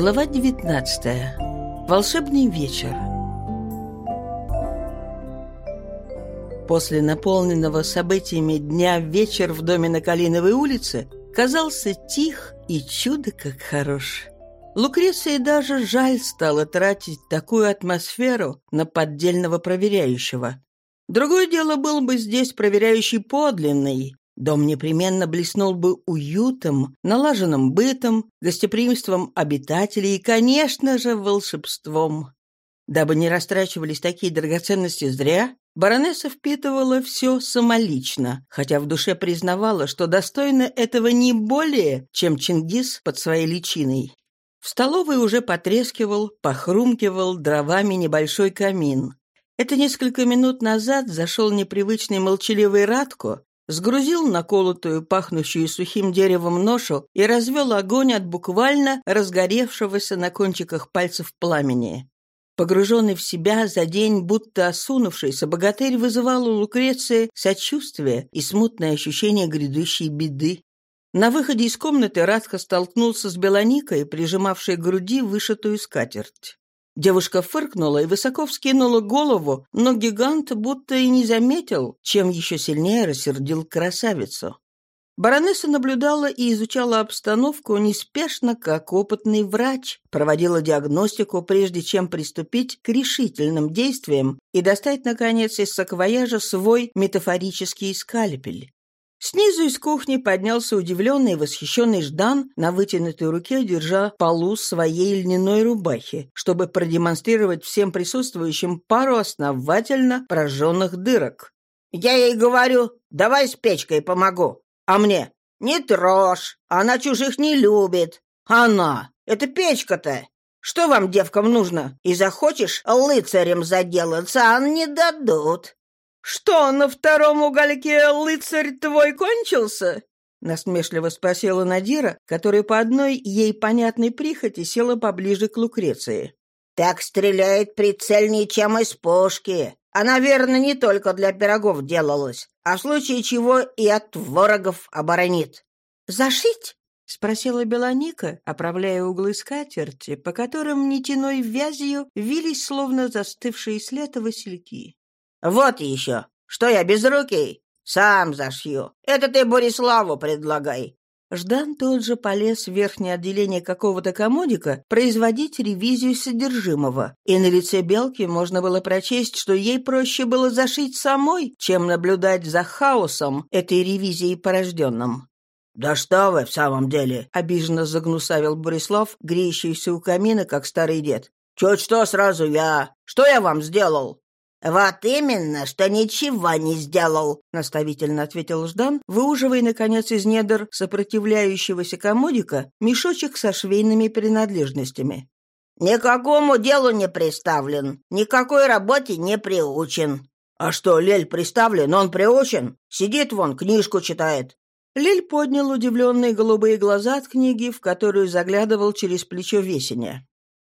Глава 19. Волшебный вечер. После наполненного событиями дня вечер в доме на Калиновой улице казался тих и чудо как хорош. Лукреции даже жаль стало тратить такую атмосферу на поддельного проверяющего. Другое дело был бы здесь проверяющий подлинный, Дом непременно блеснул бы уютом, налаженным бытом, гостеприимством обитателей и, конечно же, волшебством. Дабы не растрачивались такие драгоценности зря, баронесса впитывала все самолично, хотя в душе признавала, что достойна этого не более, чем Чингис под своей личиной. В столовой уже потрескивал, похрумкивал дровами небольшой камин. Это несколько минут назад зашел непривычный молчаливый Радко сгрузил наколотую, пахнущую сухим деревом ношу и развел огонь от буквально разгоревшегося на кончиках пальцев пламени. Погруженный в себя за день, будто осунувшийся, богатырь вызывал у Лукреции сочувствие и смутное ощущение грядущей беды. На выходе из комнаты Радко столкнулся с Белоникой, прижимавшей к груди вышитую скатерть. Девушка фыркнула и высоко вскинула голову, но гигант будто и не заметил, чем еще сильнее рассердил красавицу. Баронесса наблюдала и изучала обстановку неспешно, как опытный врач, проводила диагностику, прежде чем приступить к решительным действиям и достать, наконец, из саквояжа свой метафорический скальпель. Снизу из кухни поднялся удивленный и восхищенный Ждан, на вытянутой руке держа полу своей льняной рубахи, чтобы продемонстрировать всем присутствующим пару основательно прожженных дырок. «Я ей говорю, давай с печкой помогу. А мне? Не трожь, она чужих не любит. Она, это печка-то. Что вам, девкам, нужно? И захочешь лыцарем заделаться, а не дадут. «Что, на втором угольке лыцарь твой кончился?» Насмешливо спросила Надира, которая по одной ей понятной прихоти села поближе к Лукреции. «Так стреляет прицельнее, чем из пушки. Она, верно, не только для пирогов делалась, а в случае чего и от ворогов оборонит». «Зашить?» — спросила Белоника, оправляя углы скатерти, по которым нитяной вязью вились словно застывшие след васильки. «Вот еще! Что я, безрукий? Сам зашью. Это ты Бориславу предлагай». Ждан тот же полез в верхнее отделение какого-то комодика производить ревизию содержимого, и на лице Белки можно было прочесть, что ей проще было зашить самой, чем наблюдать за хаосом этой ревизии порожденным. «Да что вы в самом деле!» — обиженно загнусавил Борислав, греющийся у камина, как старый дед. «Чуть что сразу я! Что я вам сделал?» «Вот именно, что ничего не сделал», — наставительно ответил Ждан, выуживая, наконец, из недр сопротивляющегося комодика мешочек со швейными принадлежностями. «Никакому делу не приставлен, никакой работе не приучен». «А что, Лель приставлен, он приучен? Сидит вон, книжку читает». Лель поднял удивленные голубые глаза от книги, в которую заглядывал через плечо Весеня.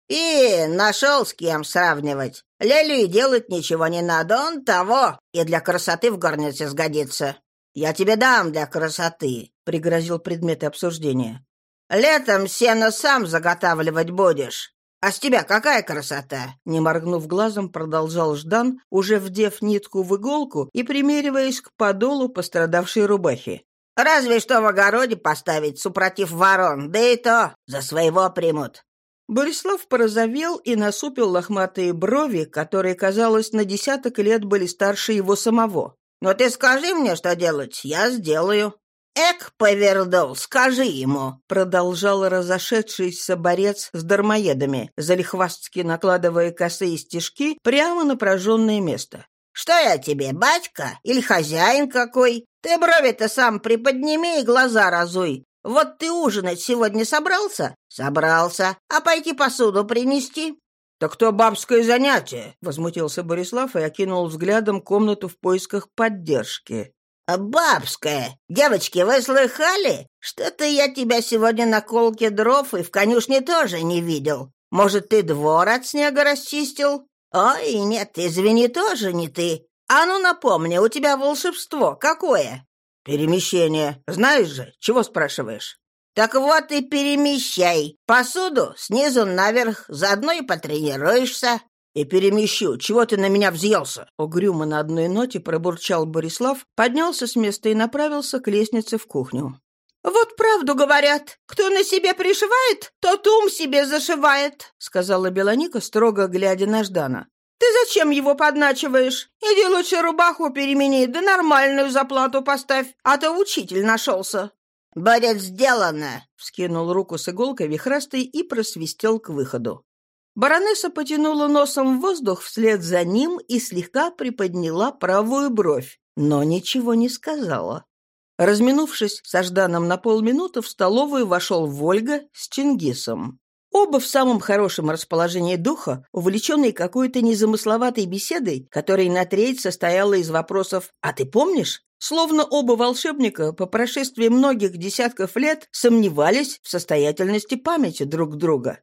«И нашел с кем сравнивать. Лелю делать ничего не надо, он того, и для красоты в горнице сгодится. Я тебе дам для красоты», — пригрозил предметы обсуждения. «Летом сено сам заготавливать будешь. А с тебя какая красота?» Не моргнув глазом, продолжал Ждан, уже вдев нитку в иголку и примериваясь к подолу пострадавшей рубахи. «Разве что в огороде поставить, супротив ворон, да и то за своего примут. Борислав порозовел и насупил лохматые брови, которые, казалось, на десяток лет были старше его самого. «Но ты скажи мне, что делать, я сделаю». «Эк, повердол, скажи ему!» — продолжал разошедшийся борец с дармоедами, залихвастски накладывая косые стежки прямо на прожженное место. «Что я тебе, батька или хозяин какой? Ты брови-то сам приподними и глаза разуй. Вот ты ужинать сегодня собрался? Собрался. А пойти посуду принести? «Так то бабское занятие!» — возмутился Борислав и окинул взглядом комнату в поисках поддержки. «Бабское! Девочки, вы слыхали? Что-то я тебя сегодня на колке дров и в конюшне тоже не видел. Может, ты двор от снега расчистил? Ой, нет, извини, тоже не ты. А ну напомни, у тебя волшебство какое?» «Перемещение. Знаешь же, чего спрашиваешь?» Так вот и перемещай. Посуду снизу наверх, заодно и потренируешься. «И перемещу. Чего ты на меня взъелся?» Угрюмо на одной ноте пробурчал Борислав, поднялся с места и направился к лестнице в кухню. «Вот правду говорят. Кто на себе пришивает, тот ум себе зашивает», — сказала Белоника, строго глядя на Ждана. «Ты зачем его подначиваешь? Иди лучше рубаху перемени, да нормальную заплату поставь, а то учитель нашелся». «Будет сделано!» — вскинул руку с иголкой вихрастый и просвистел к выходу. Баронесса потянула носом в воздух вслед за ним и слегка приподняла правую бровь, но ничего не сказала. Разминувшись со Жданом на полминуты, в столовую вошел Вольга с Чингисом. Оба в самом хорошем расположении духа, увлеченные какой-то незамысловатой беседой, которая на треть состояла из вопросов «А ты помнишь?», словно оба волшебника по прошествии многих десятков лет сомневались в состоятельности памяти друг друга.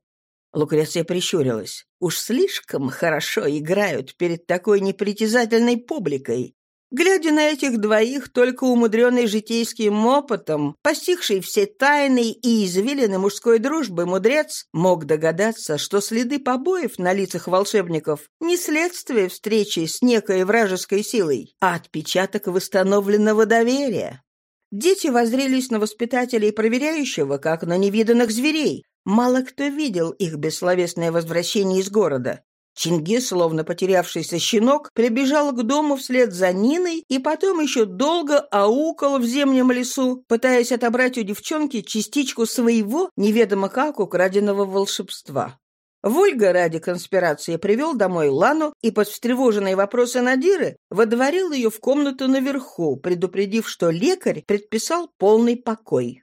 Лукреция прищурилась. Уж слишком хорошо играют перед такой непритязательной публикой. Глядя на этих двоих, только умудренный житейским опытом, постигший все тайны и извилины мужской дружбы мудрец, мог догадаться, что следы побоев на лицах волшебников не следствие встречи с некой вражеской силой, а отпечаток восстановленного доверия. Дети воззрелись на воспитателей проверяющего, как на невиданных зверей, Мало кто видел их бессловесное возвращение из города. Чингис, словно потерявшийся щенок, прибежал к дому вслед за Ниной и потом еще долго аукал в зимнем лесу, пытаясь отобрать у девчонки частичку своего, неведомо как, украденного волшебства. Вольга ради конспирации привел домой Лану и под встревоженные вопросы Надиры водворил ее в комнату наверху, предупредив, что лекарь предписал полный покой.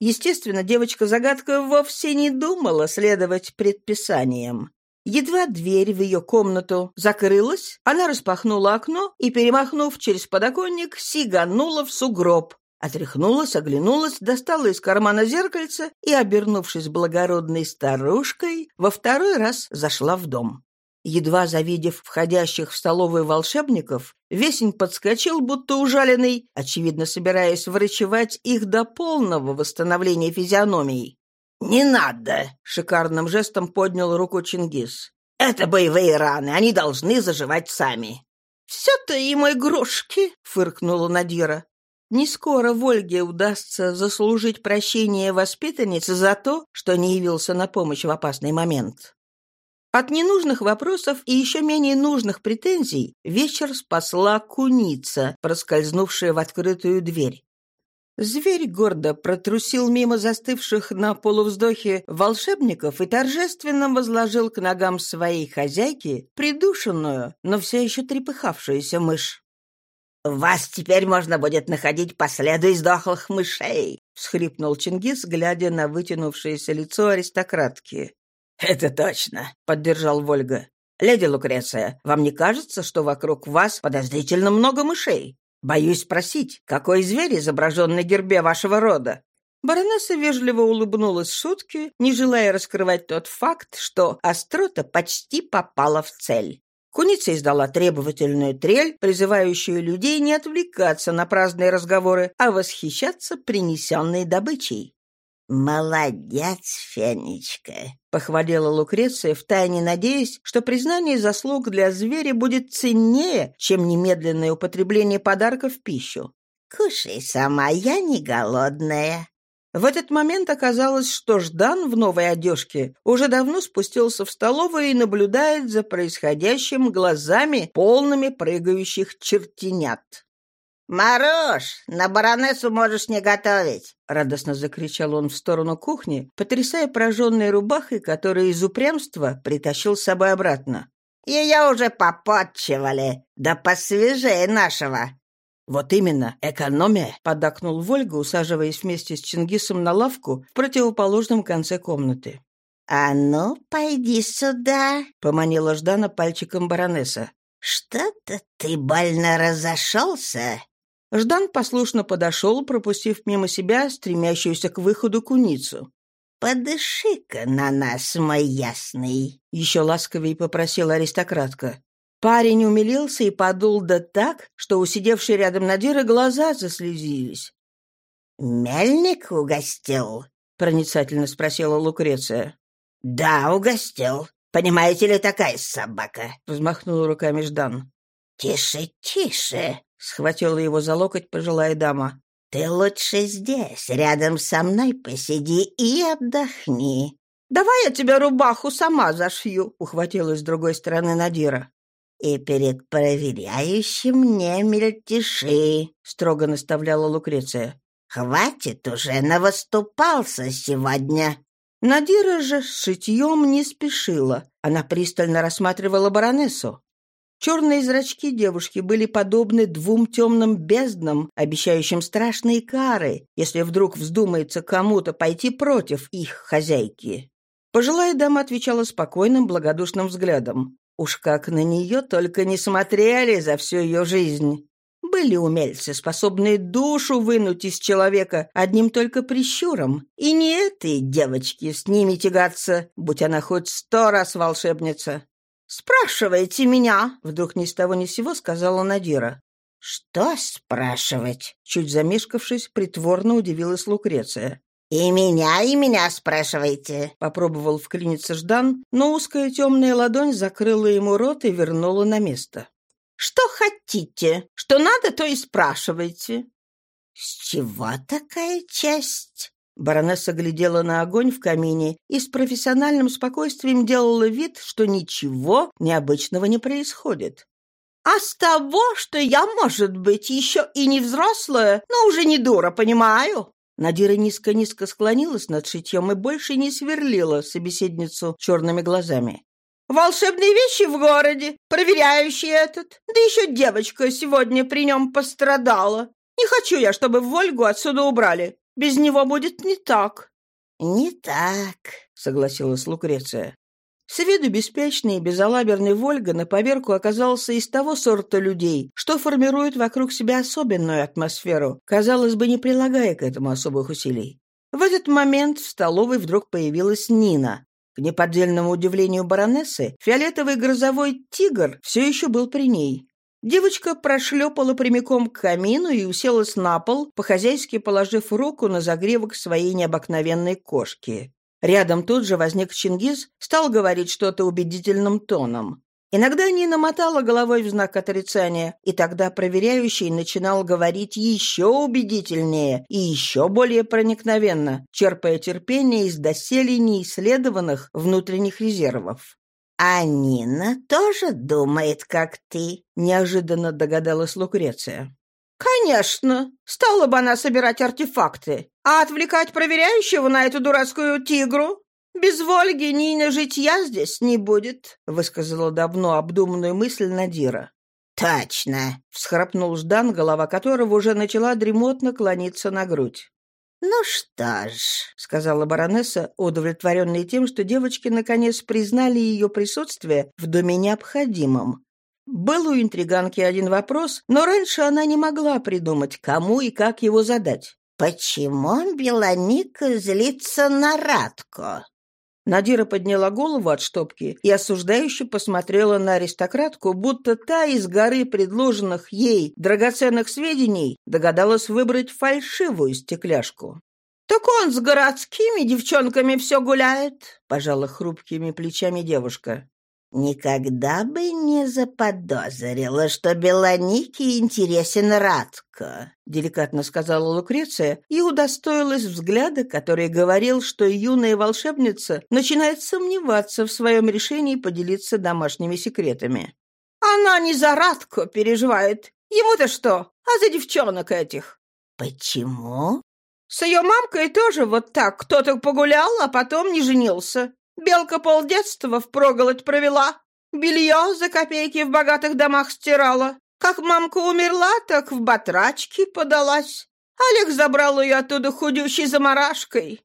Естественно, девочка-загадка вовсе не думала следовать предписаниям. Едва дверь в ее комнату закрылась, она распахнула окно и, перемахнув через подоконник, сиганула в сугроб. Отряхнулась, оглянулась, достала из кармана зеркальце и, обернувшись благородной старушкой, во второй раз зашла в дом. Едва завидев входящих в столовую волшебников, Весень подскочил, будто ужаленный, очевидно, собираясь врачевать их до полного восстановления физиономии. «Не надо!» — шикарным жестом поднял руку Чингис. «Это боевые раны, они должны заживать сами». «Все-то им игрушки!» — фыркнула Надира. Не скоро Вольге удастся заслужить прощение воспитанницы за то, что не явился на помощь в опасный момент. От ненужных вопросов и еще менее нужных претензий вечер спасла куница, проскользнувшая в открытую дверь. Зверь гордо протрусил мимо застывших на полувздохе волшебников и торжественно возложил к ногам своей хозяйки придушенную, но все еще трепыхавшуюся мышь. «Вас теперь можно будет находить по следу издохлых мышей!» — всхлипнул Чингис, глядя на вытянувшееся лицо аристократки. «Это точно», — поддержал Вольга. «Леди Лукреция, вам не кажется, что вокруг вас подозрительно много мышей? Боюсь спросить, какой зверь изображен на гербе вашего рода?» Баронесса вежливо улыбнулась шутке, не желая раскрывать тот факт, что острота почти попала в цель. Куница издала требовательную трель, призывающую людей не отвлекаться на праздные разговоры, а восхищаться принесенной добычей. «Молодец, Фенечка!» — похвалила Лукреция, втайне надеясь, что признание заслуг для зверя будет ценнее, чем немедленное употребление подарка в пищу. «Кушай сама, я не голодная». В этот момент оказалось, что Ждан в новой одежке уже давно спустился в столовую и наблюдает за происходящим глазами, полными прыгающих чертенят. «Маруш, на баронессу можешь не готовить!» — радостно закричал он в сторону кухни, потрясая прожженной рубахой, которую из упрямства притащил с собой обратно. «Ее уже попотчевали, да посвежее нашего!» «Вот именно, экономия!» — подакнул Вольга, усаживаясь вместе с Чингисом на лавку в противоположном конце комнаты. «А ну, пойди сюда!» — поманила Ждана пальчиком баронесса. «Что-то ты больно разошелся!» Ждан послушно подошел, пропустив мимо себя стремящуюся к выходу куницу. «Подыши-ка на нас, мой ясный!» — еще ласковее попросила аристократка. Парень умилился и подул да так, что у сидевшей рядом Надиры глаза заслезились. «Мельник угостил?» проницательно спросила Лукреция. «Да, угостил. Понимаете ли, такая собака?» — взмахнул руками Ждан. «Тише, тише!» — схватила его за локоть пожилая дама. «Ты лучше здесь, рядом со мной посиди и отдохни». «Давай я тебе рубаху сама зашью», — ухватилась с другой стороны Надира. «И перед проверяющим не мельтеши», — строго наставляла Лукреция. «Хватит уже, навыступался сегодня». Надира же с шитьем не спешила. Она пристально рассматривала баронессу. Черные зрачки девушки были подобны двум темным безднам, обещающим страшные кары, если вдруг вздумается кому-то пойти против их хозяйки. Пожилая дама отвечала спокойным, благодушным взглядом. Уж как на нее только не смотрели за всю ее жизнь. Были умельцы, способные душу вынуть из человека одним только прищуром. И не этой девочке с ними тягаться, будь она хоть сто раз волшебница. «Спрашивайте меня!» — вдруг ни с того ни с сего сказала Надира. «Что спрашивать?» Чуть замешкавшись, притворно удивилась Лукреция. «И меня, и меня спрашивайте!» Попробовал вклиниться Ждан, но узкая темная ладонь закрыла ему рот и вернула на место. «Что хотите? Что надо, то и спрашивайте». «С чего такая часть?» Баронесса глядела на огонь в камине и с профессиональным спокойствием делала вид, что ничего необычного не происходит. «А с того, что я, может быть, еще и не взрослая, но уже не дура, понимаю?» Надира низко-низко склонилась над шитьем и больше не сверлила собеседницу черными глазами. «Волшебные вещи в городе, проверяющий этот. Да еще девочка сегодня при нем пострадала. Не хочу я, чтобы Вольгу отсюда убрали. Без него будет не так». «Не так», — согласилась Лукреция. С виду беспечный и безалаберный Вольга на поверку оказался из того сорта людей, что формируют вокруг себя особенную атмосферу, казалось бы, не прилагая к этому особых усилий. В этот момент в столовой вдруг появилась Нина. К неподдельному удивлению баронессы, фиолетовый грозовой тигр все еще был при ней. Девочка прошлепала прямиком к камину и уселась на пол, по-хозяйски положив руку на загревок своей необыкновенной кошки. Рядом тут же возник Чингис, стал говорить что-то убедительным тоном. Иногда Нина мотала головой в знак отрицания, и тогда проверяющий начинал говорить еще убедительнее и еще более проникновенно, черпая терпение из доселе неисследованных внутренних резервов. «А Нина тоже думает, как ты», — неожиданно догадалась Лукреция. «Конечно! Стала бы она собирать артефакты. А отвлекать проверяющего на эту дурацкую тигру? Без Вольги Нина житья здесь не будет», — высказала давно обдуманную мысль Надира. «Точно!» — всхрапнул Ждан, голова которого уже начала дремотно клониться на грудь. «Ну что ж», — сказала баронесса, удовлетворенная тем, что девочки наконец признали ее присутствие в доме необходимым. Был у интриганки один вопрос, но раньше она не могла придумать, кому и как его задать. «Почему Белоника злится на Радко?» Надира подняла голову от штопки и осуждающе посмотрела на аристократку, будто та из горы предложенных ей драгоценных сведений догадалась выбрать фальшивую стекляшку. «Так он с городскими девчонками все гуляет», — пожала хрупкими плечами девушка. «Никогда бы не заподозрила, что Белонике интересен Радко», — деликатно сказала Лукреция и удостоилась взгляда, который говорил, что юная волшебница начинает сомневаться в своем решении поделиться домашними секретами. «Она не за Радко переживает. Ему-то что? А за девчонок этих?» «Почему?» «С ее мамкой тоже вот так. Кто-то погулял, а потом не женился. Белка полдетства впроголодь провела. Белье за копейки в богатых домах стирала. Как мамка умерла, так в батрачки подалась. Олег забрал ее оттуда худющей заморашкой.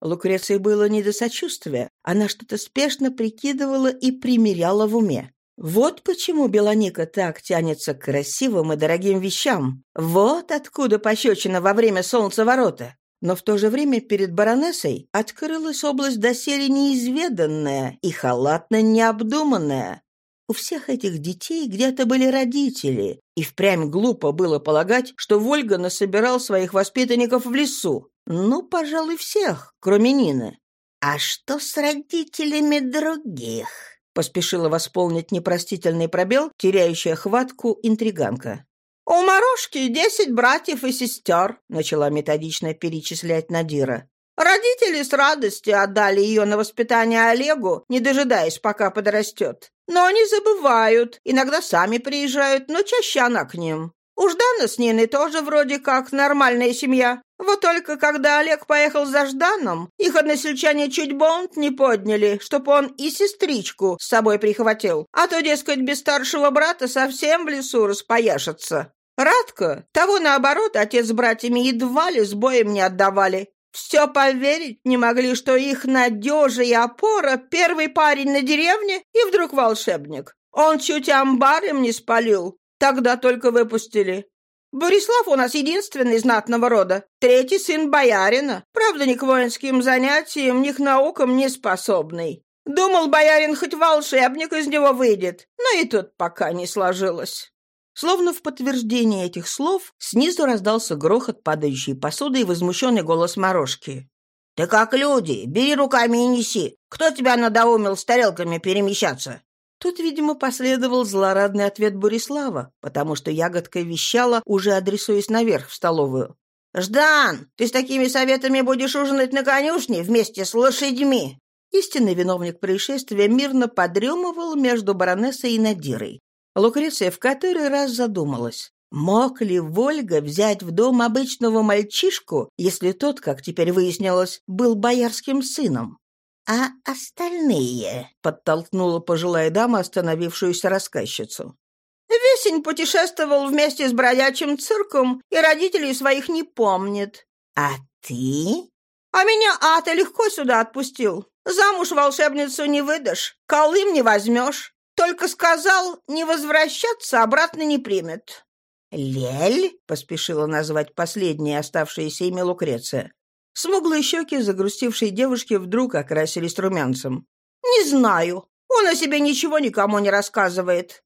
Лукреции было не до сочувствия. Она что-то спешно прикидывала и примеряла в уме. Вот почему Белоника так тянется к красивым и дорогим вещам. Вот откуда пощечина во время солнцеворота. Но в то же время перед баронессой открылась область доселе неизведанная и халатно необдуманная. У всех этих детей где-то были родители, и впрямь глупо было полагать, что Вольга насобирал своих воспитанников в лесу. Ну, пожалуй, всех, кроме Нины. «А что с родителями других?» — поспешила восполнить непростительный пробел, теряющая хватку интриганка. «У Морошки десять братьев и сестер», — начала методично перечислять Надира. Родители с радостью отдали ее на воспитание Олегу, не дожидаясь, пока подрастет. Но они забывают, иногда сами приезжают, но чаще она к ним. У Ждана с Ниной тоже вроде как нормальная семья. Вот только когда Олег поехал за Жданом, их односельчане чуть бонт не подняли, чтоб он и сестричку с собой прихватил. А то, дескать, без старшего брата совсем в лесу распояшется. Радко, того наоборот, отец с братьями едва ли с боем не отдавали. Все поверить не могли, что их надежа и опора — первый парень на деревне и вдруг волшебник. Он чуть амбар им не спалил. Тогда только выпустили. Борислав у нас единственный знатного рода. Третий сын боярина. Правда, ни к воинским занятиям, ни к наукам не способный. Думал, боярин хоть волшебник из него выйдет, но и тут пока не сложилось. Словно в подтверждение этих слов, снизу раздался грохот падающей посуды и возмущенный голос Морошки. «Ты как люди, бери руками и неси. Кто тебя надоумил с тарелками перемещаться?» Тут, видимо, последовал злорадный ответ Борислава, потому что ягодка вещала, уже адресуясь наверх в столовую. «Ждан, ты с такими советами будешь ужинать на конюшне вместе с лошадьми!» Истинный виновник происшествия мирно подремывал между баронессой и Надирой. Лукреция в который раз задумалась. Мог ли Вольга взять в дом обычного мальчишку, если тот, как теперь выяснилось, был боярским сыном? «А остальные?» — подтолкнула пожилая дама остановившуюся рассказчицу. «Весень путешествовал вместе с бродячим цирком и родителей своих не помнит». «А ты?» «А меня Ата легко сюда отпустил. Замуж волшебницу не выдашь, колым не возьмешь. Только сказал, не возвращаться обратно не примет». «Лель?» — поспешила назвать последнее оставшееся имя Лукреция. Смуглые щеки загрустившей девушки вдруг окрасились румянцем. «Не знаю. Он о себе ничего никому не рассказывает».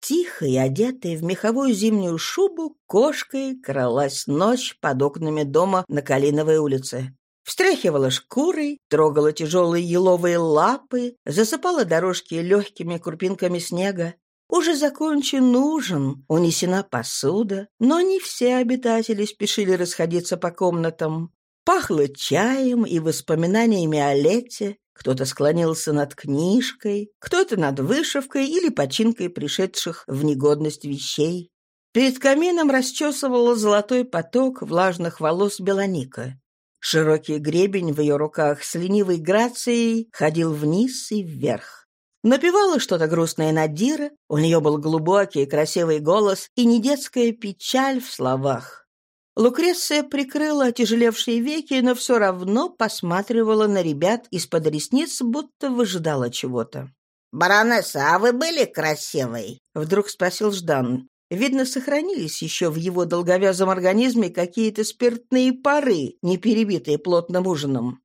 Тихо и одетая в меховую зимнюю шубу, кошкой кралась ночь под окнами дома на Калиновой улице встряхивала шкурой, трогала тяжелые еловые лапы, засыпала дорожки легкими крупинками снега. Уже закончен ужин, унесена посуда, но не все обитатели спешили расходиться по комнатам. Пахло чаем и воспоминаниями о лете, кто-то склонился над книжкой, кто-то над вышивкой или починкой пришедших в негодность вещей. Перед камином расчесывала золотой поток влажных волос Белоника. Широкий гребень в ее руках с ленивой грацией ходил вниз и вверх. Напевала что-то грустное Надира, у нее был глубокий красивый голос и не детская печаль в словах. Лукреция прикрыла отяжелевшие веки, но все равно посматривала на ребят из-под ресниц, будто выжидала чего-то. «Баронесса, а вы были красивой?» — вдруг спросил Ждан. Видно, сохранились еще в его долговязом организме какие-то спиртные пары, не перебитые плотным ужином.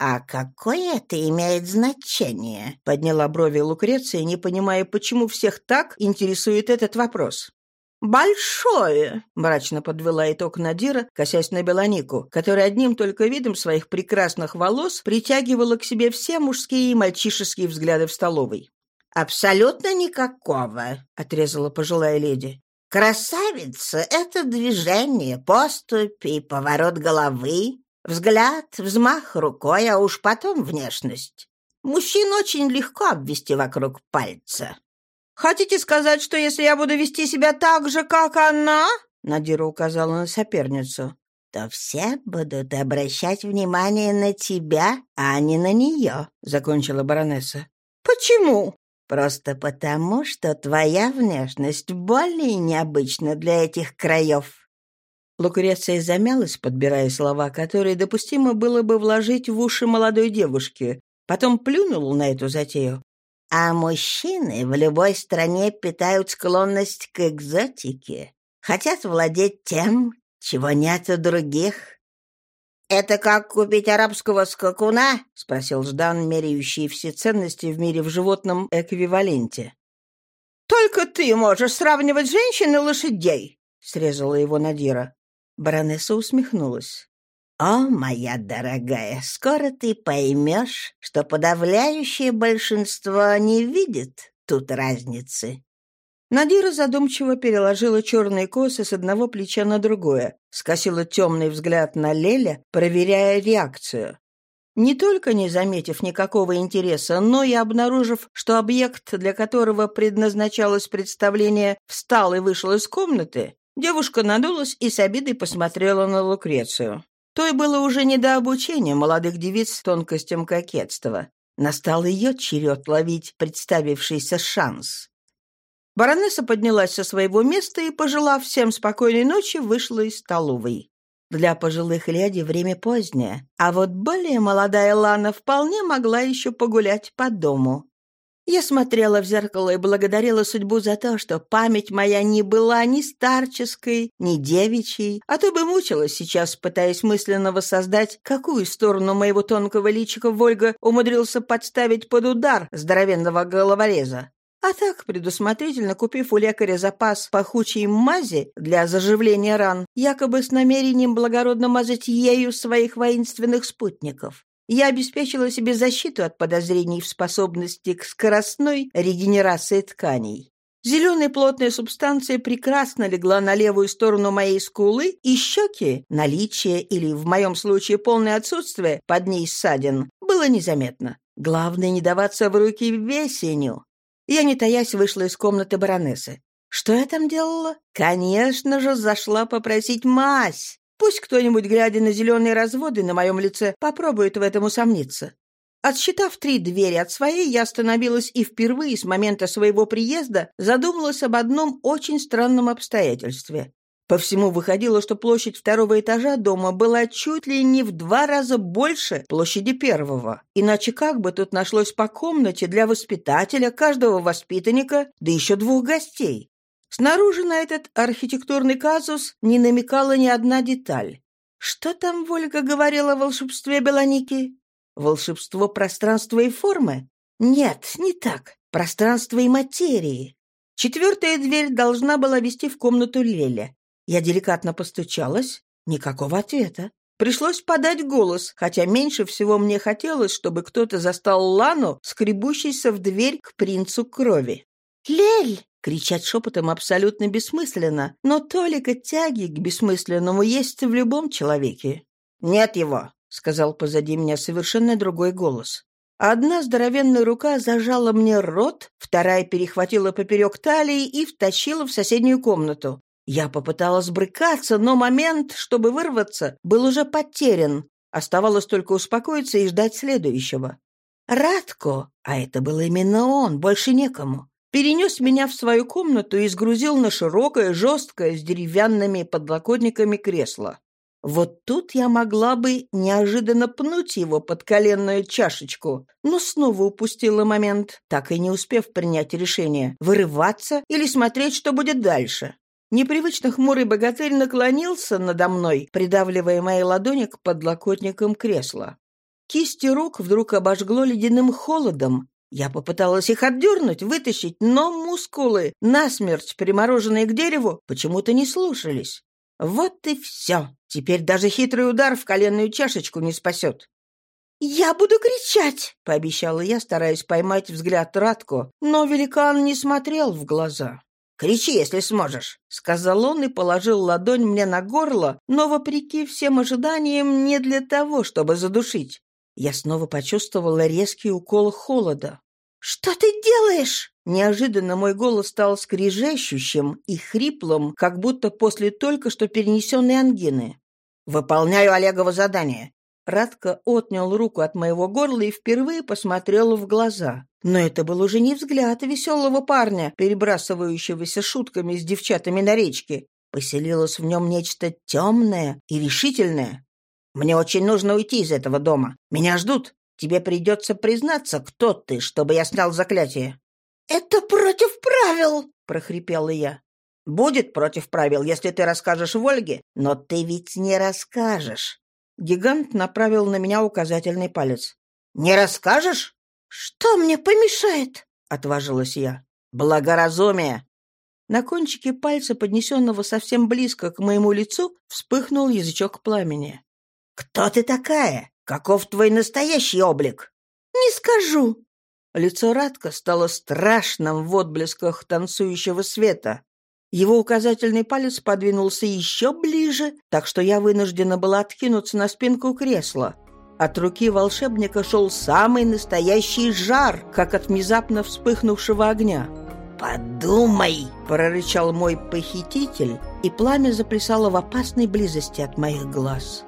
«А какое это имеет значение?» — подняла брови Лукреция, не понимая, почему всех так интересует этот вопрос. «Большое!» — мрачно подвела итог Надира, косясь на Белонику, которая одним только видом своих прекрасных волос притягивала к себе все мужские и мальчишеские взгляды в столовой. «Абсолютно никакого», — отрезала пожилая леди. «Красавица — это движение, поступь и поворот головы, взгляд, взмах рукой, а уж потом внешность. Мужчин очень легко обвести вокруг пальца». «Хотите сказать, что если я буду вести себя так же, как она?» Надира указала на соперницу. «То все будут обращать внимание на тебя, а не на нее», — закончила баронесса. «Почему?» Просто потому, что твоя внешность более необычна для этих краев». Лукреция замялась, подбирая слова, которые допустимо было бы вложить в уши молодой девушки. Потом плюнула на эту затею. «А мужчины в любой стране питают склонность к экзотике. Хотят владеть тем, чего нет у других. «Это как купить арабского скакуна?» — спросил Ждан, меряющий все ценности в мире в животном эквиваленте. «Только ты можешь сравнивать женщин и лошадей!» — срезала его Надира. Баронесса усмехнулась. «О, моя дорогая, скоро ты поймешь, что подавляющее большинство не видит тут разницы». Надира задумчиво переложила черные косы с одного плеча на другое, скосила темный взгляд на Леля, проверяя реакцию. Не только не заметив никакого интереса, но и обнаружив, что объект, для которого предназначалось представление, встал и вышел из комнаты, девушка надулась и с обидой посмотрела на Лукрецию. Той было уже не до обучения молодых девиц с тонкостям кокетства. Настал ее черед ловить представившийся шанс. Баронесса поднялась со своего места и, пожелав всем спокойной ночи, вышла из столовой. Для пожилых леди время позднее, а вот более молодая Лана вполне могла еще погулять по дому. Я смотрела в зеркало и благодарила судьбу за то, что память моя не была ни старческой, ни девичьей, а то бы мучилась сейчас, пытаясь мысленно воссоздать, какую сторону моего тонкого личика Вольга умудрился подставить под удар здоровенного головореза. А так, предусмотрительно купив у лекаря запас пахучей мази для заживления ран, якобы с намерением благородно мазать ею своих воинственных спутников, я обеспечила себе защиту от подозрений в способности к скоростной регенерации тканей. Зеленая плотная субстанция прекрасно легла на левую сторону моей скулы, и щеки, наличие или, в моем случае, полное отсутствие под ней ссадин, было незаметно. Главное, не даваться в руки весенню. Я, не таясь, вышла из комнаты баронессы. Что я там делала? Конечно же, зашла попросить мазь. Пусть кто-нибудь, глядя на зеленые разводы на моем лице, попробует в этом усомниться. Отсчитав три двери от своей, я остановилась и впервые с момента своего приезда задумалась об одном очень странном обстоятельстве. По всему выходило, что площадь второго этажа дома была чуть ли не в два раза больше площади первого. Иначе как бы тут нашлось по комнате для воспитателя, каждого воспитанника, да еще двух гостей? Снаружи на этот архитектурный казус не намекала ни одна деталь. Что там Вольга говорила о волшебстве Белоники? Волшебство пространства и формы? Нет, не так. Пространство и материи. Четвертая дверь должна была вести в комнату Леля. Я деликатно постучалась. Никакого ответа. Пришлось подать голос, хотя меньше всего мне хотелось, чтобы кто-то застал Лану, скребущейся в дверь к принцу крови. «Лель!» — кричать шепотом абсолютно бессмысленно, но толика тяги к бессмысленному есть в любом человеке. «Нет его!» — сказал позади меня совершенно другой голос. Одна здоровенная рука зажала мне рот, вторая перехватила поперек талии и втащила в соседнюю комнату. Я попыталась брыкаться, но момент, чтобы вырваться, был уже потерян. Оставалось только успокоиться и ждать следующего. Радко, а это был именно он, больше некому, перенес меня в свою комнату и сгрузил на широкое, жесткое, с деревянными подлокотниками кресло. Вот тут я могла бы неожиданно пнуть его под коленную чашечку, но снова упустила момент, так и не успев принять решение, вырываться или смотреть, что будет дальше. Непривычно хмурый богатырь наклонился надо мной, придавливая мои ладони к подлокотникам кресла. Кисти рук вдруг обожгло ледяным холодом. Я попыталась их отдернуть, вытащить, но мускулы, насмерть примороженные к дереву, почему-то не слушались. Вот и все. Теперь даже хитрый удар в коленную чашечку не спасет. «Я буду кричать!» — пообещала я, стараясь поймать взгляд Радко, но великан не смотрел в глаза. «Кричи, если сможешь», — сказал он и положил ладонь мне на горло, но, вопреки всем ожиданиям, не для того, чтобы задушить. Я снова почувствовала резкий укол холода. «Что ты делаешь?» Неожиданно мой голос стал скрижещущим и хриплым, как будто после только что перенесенной ангины. «Выполняю Олегово задание. Радко отнял руку от моего горла и впервые посмотрел в глаза. Но это был уже не взгляд веселого парня, перебрасывающегося шутками с девчатами на речке. Поселилось в нем нечто темное и решительное. «Мне очень нужно уйти из этого дома. Меня ждут. Тебе придется признаться, кто ты, чтобы я снял заклятие». «Это против правил!» — прохрипела я. «Будет против правил, если ты расскажешь Вольге, но ты ведь не расскажешь. Гигант направил на меня указательный палец. «Не расскажешь?» «Что мне помешает?» — отважилась я. «Благоразумие!» На кончике пальца, поднесенного совсем близко к моему лицу, вспыхнул язычок пламени. Кто ты такая? Каков твой настоящий облик?» «Не скажу». Лицо Радка стало страшным в отблесках танцующего света. Его указательный палец подвинулся еще ближе, так что я вынуждена была откинуться на спинку кресла. От руки волшебника шел самый настоящий жар, как от внезапно вспыхнувшего огня. «Подумай!» — прорычал мой похититель, и пламя заплясало в опасной близости от моих глаз.